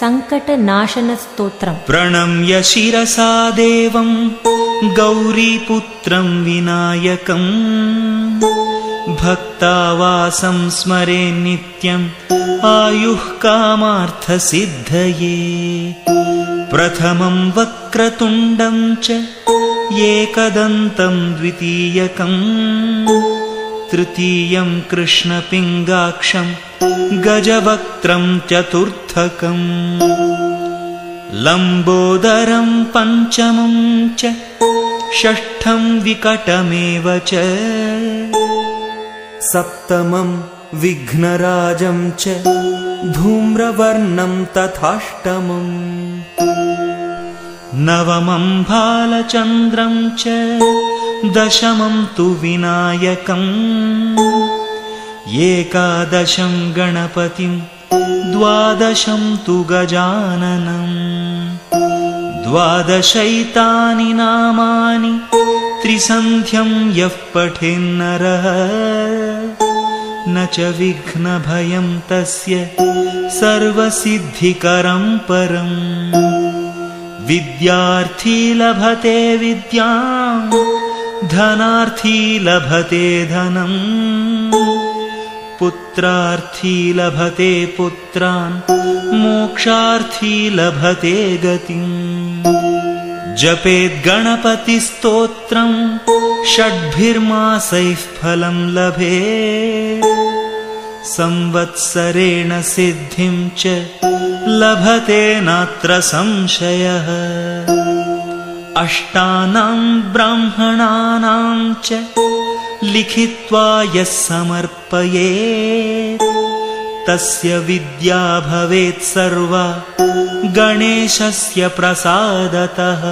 सङ्कटनाशनस्तोत्रम् प्रणम्य शिरसा देवं गौरीपुत्रं विनायकम्। भक्तावासं स्मरे नित्यम् आयुः कामार्थसिद्धये। प्रथमं वक्रतुण्डं च एकदन्तं द्वितीयकम्। तृतीयं कृष्णपिङ्गाक्षं गजवक्त्रं चतुर्थकम् लम्बोदरं पञ्चमं च षष्ठं विकटमेव च सप्तमं विघ्नराजं च धूम्रवर्णं तथाष्टमम् नवमं भालचन्द्रं च दशमं तु विनायकम् एकादशं गणपतिं द्वादशं तु गजाननम् द्वादशैतानि नामानि त्रिसन्ध्यं यः पठेन्नरः। न च विघ्नभयं तस्य सर्वसिद्धिकरं परम्। विद्यार्थी लभते विद्याम् धनार्थी लभते धनम् पुत्रार्थी लभते पुत्रान् मोक्षार्थी लभते गतिम्। जपेद्गणपतिस्तोत्रम् षड्भिर्मासैः फलं लभे संवत्सरेण सिद्धिं च लभते नात्र संशयः। अष्टानां ब्राह्मणानां च लिखित्वा यः समर्पये। तस्य विद्या भवेत् सर्वा गणेशस्य प्रसादतः